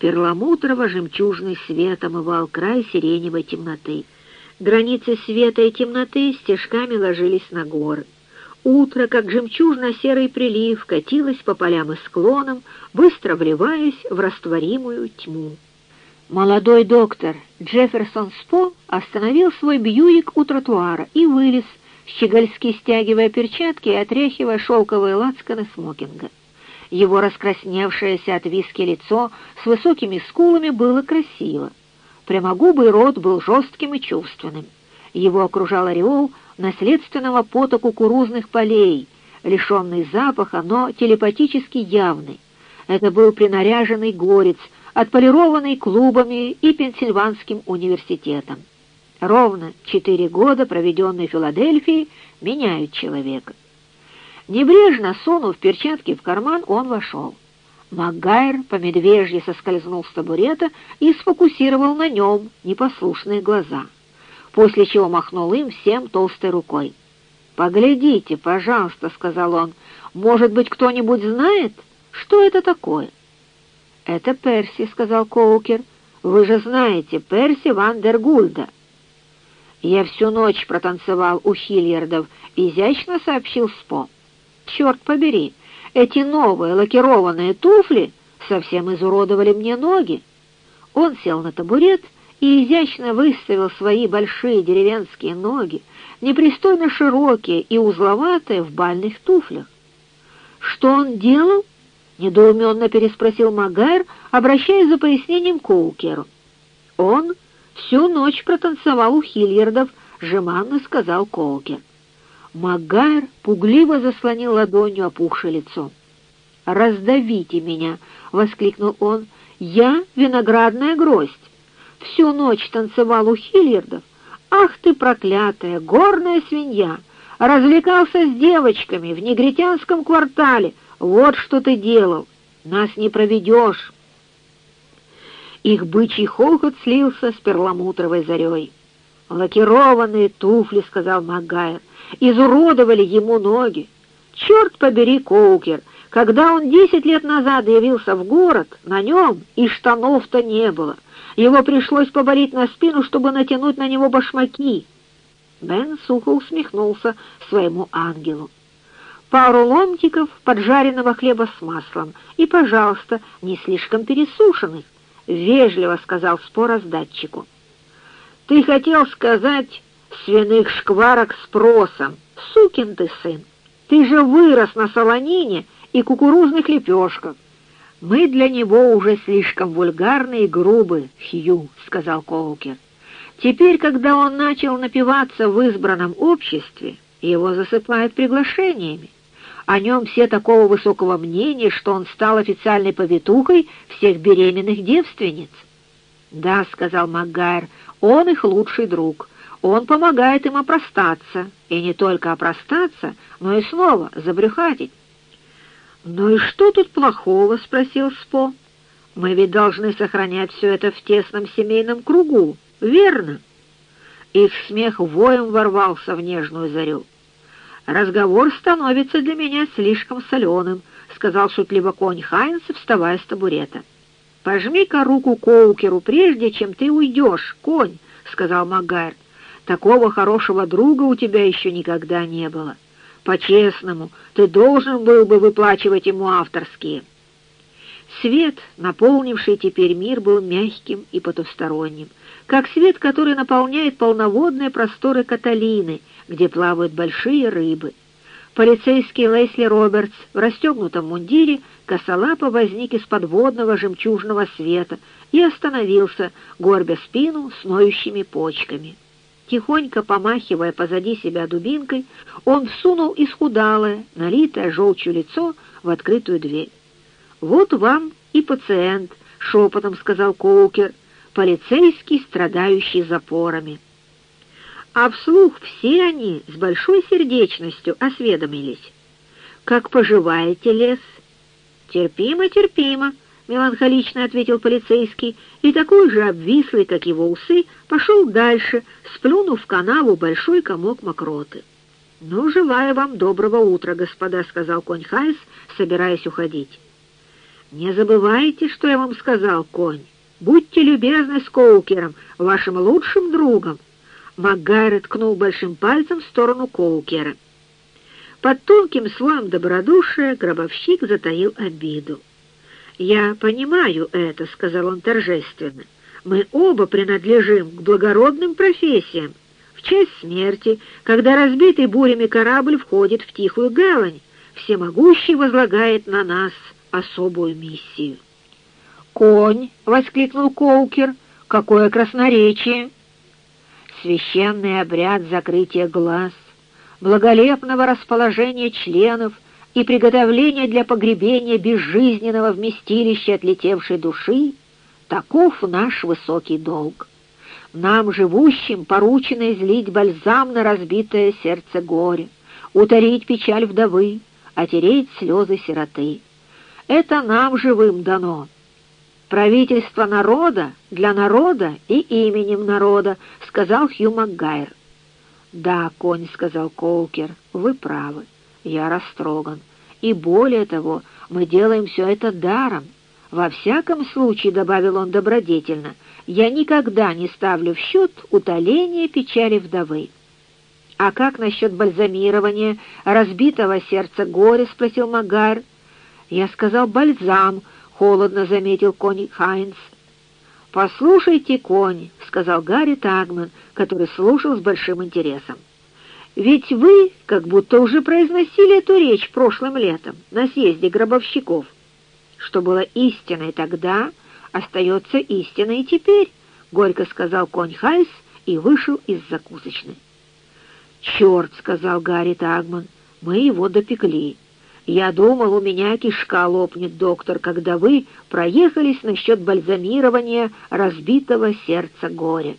Перламутрово-жемчужный свет омывал край сиреневой темноты. Границы света и темноты стежками ложились на горы. Утро, как жемчужно-серый прилив, катилось по полям и склонам, быстро вливаясь в растворимую тьму. Молодой доктор Джефферсон Спо остановил свой бьюик у тротуара и вылез, щегольски стягивая перчатки и отряхивая шелковые лацканы смокинга. Его раскрасневшееся от виски лицо с высокими скулами было красиво. Прямогубый рот был жестким и чувственным. Его окружал ореол наследственного пота кукурузных полей, лишенный запаха, но телепатически явный. Это был принаряженный горец, отполированный клубами и Пенсильванским университетом. Ровно четыре года, проведенные в Филадельфии, меняют человека. Небрежно сунув перчатки в карман, он вошел. Макгайр по медвежье соскользнул с табурета и сфокусировал на нем непослушные глаза после чего махнул им всем толстой рукой. «Поглядите, пожалуйста», — сказал он, — «может быть, кто-нибудь знает, что это такое?» «Это Перси», — сказал Коукер. «Вы же знаете, Перси Ван дер Гульда». «Я всю ночь протанцевал у Хильярдов», — изящно сообщил Спо. «Черт побери, эти новые лакированные туфли совсем изуродовали мне ноги». Он сел на табурет и изящно выставил свои большие деревенские ноги, непристойно широкие и узловатые в бальных туфлях. «Что он делал?» — недоуменно переспросил Магайр, обращаясь за пояснением к Коукеру. «Он всю ночь протанцевал у Хильярдов», — жеманно сказал Коукер. Магайр пугливо заслонил ладонью опухшее лицо. «Раздавите меня!» — воскликнул он. «Я виноградная гроздь!» всю ночь танцевал у Хиллердов. Ах ты, проклятая, горная свинья! Развлекался с девочками в негритянском квартале. Вот что ты делал. Нас не проведешь. Их бычий хохот слился с перламутровой зарей. «Лакированные туфли», — сказал Магайр, — «изуродовали ему ноги. Черт побери, Коукер, когда он десять лет назад явился в город, на нем и штанов-то не было». Его пришлось поборить на спину, чтобы натянуть на него башмаки. Бен сухо усмехнулся своему ангелу. Пару ломтиков поджаренного хлеба с маслом и, пожалуйста, не слишком пересушенных, — вежливо сказал спораздатчику. Ты хотел сказать свиных шкварок с просом. Сукин ты сын! Ты же вырос на солонине и кукурузных лепешках. «Мы для него уже слишком вульгарны и грубы, Хью», — сказал Коукер. «Теперь, когда он начал напиваться в избранном обществе, его засыпают приглашениями. О нем все такого высокого мнения, что он стал официальной повитухой всех беременных девственниц». «Да», — сказал Макгайр, — «он их лучший друг. Он помогает им опростаться, и не только опростаться, но и снова забрюхатить. «Ну и что тут плохого?» — спросил Спо. «Мы ведь должны сохранять все это в тесном семейном кругу, верно?» Их смех воем ворвался в нежную зарю. «Разговор становится для меня слишком соленым», — сказал шутливо конь Хайнс, вставая с табурета. «Пожми-ка руку Коукеру, прежде чем ты уйдешь, конь», — сказал Магайр. «Такого хорошего друга у тебя еще никогда не было». По-честному, ты должен был бы выплачивать ему авторские. Свет, наполнивший теперь мир, был мягким и потусторонним, как свет, который наполняет полноводные просторы Каталины, где плавают большие рыбы. Полицейский Лесли Робертс в расстегнутом мундире косолапо возник из подводного жемчужного света и остановился, горбя спину с ноющими почками. Тихонько помахивая позади себя дубинкой, он всунул исхудалое, налитое желчью лицо в открытую дверь. «Вот вам и пациент», — шепотом сказал Коукер, полицейский, страдающий запорами. А вслух все они с большой сердечностью осведомились. «Как поживаете, лес?» «Терпимо, терпимо», меланхолично ответил полицейский, и такой же обвислый, как его усы, пошел дальше, сплюнув в канаву большой комок мокроты. «Ну, желаю вам доброго утра, господа», — сказал конь Хайс, собираясь уходить. «Не забывайте, что я вам сказал, конь. Будьте любезны с Коукером, вашим лучшим другом». Макгайр ткнул большим пальцем в сторону Коукера. Под тонким слоем добродушия гробовщик затаил обиду. «Я понимаю это», — сказал он торжественно. «Мы оба принадлежим к благородным профессиям. В честь смерти, когда разбитый бурями корабль входит в тихую гавань, всемогущий возлагает на нас особую миссию». «Конь!» — воскликнул Коукер. «Какое красноречие!» Священный обряд закрытия глаз, благолепного расположения членов — и приготовление для погребения безжизненного вместилища отлетевшей души, таков наш высокий долг. Нам, живущим, поручено излить бальзам на разбитое сердце горя, утолить печаль вдовы, отереть слезы сироты. Это нам, живым, дано. Правительство народа для народа и именем народа, сказал Хью Макгайр. Да, конь, сказал Коукер, вы правы. Я растроган. И более того, мы делаем все это даром. Во всяком случае, — добавил он добродетельно, — я никогда не ставлю в счет утоления печали вдовы. «А как насчет бальзамирования разбитого сердца горя?» — спросил Магар. «Я сказал бальзам», — холодно заметил конь Хайнс. «Послушайте, конь», — сказал Гарри Тагман, который слушал с большим интересом. Ведь вы как будто уже произносили эту речь прошлым летом на съезде гробовщиков. Что было истиной тогда, остается истиной и теперь, — горько сказал конь Хайс и вышел из закусочной. «Черт!» — сказал Гарри Тагман, — «мы его допекли. Я думал, у меня кишка лопнет, доктор, когда вы проехались насчет бальзамирования разбитого сердца горя».